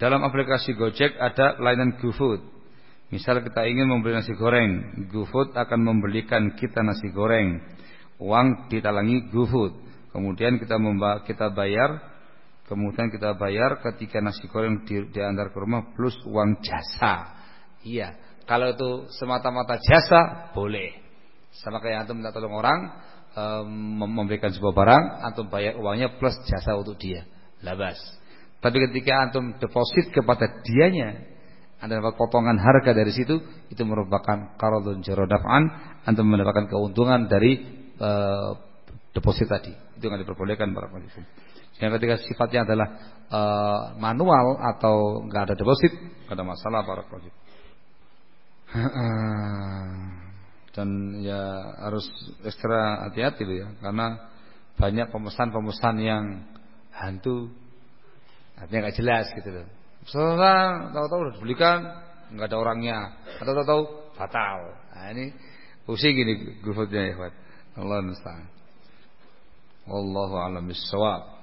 Dalam aplikasi Gojek ada layanan GoFood. Misal kita ingin membeli nasi goreng, GoFood akan membelikan kita nasi goreng. Uang ditalangi GoFood. Kemudian kita kita bayar, kemudian kita bayar ketika nasi goreng di, diantar ke rumah plus uang jasa. Iya, kalau itu semata-mata jasa boleh. Sama kayak antum minta tolong orang um, memberikan sebuah barang, antum bayar uangnya plus jasa untuk dia. Labas. Tapi ketika antum deposit kepada dianya, anda dapat potongan harga dari situ, itu merupakan karodun jarodafan, antum mendapatkan keuntungan dari uh, deposit tadi. Itu yang diperbolehkan para peneliti. Yang ketika sifatnya adalah uh, manual atau nggak ada deposit, nggak ada masalah para peneliti. dan ya harus ekstra hati-hati ya karena banyak pemesan-pemesan yang hantu artinya nggak jelas gitu loh. Setelah tahu-tahu udah dibelikan nggak ada orangnya atau tahu-tahu fatal. Nah ini pusing gini gufutnya ya Allah musta'an. Wallahu a'lam bissawab.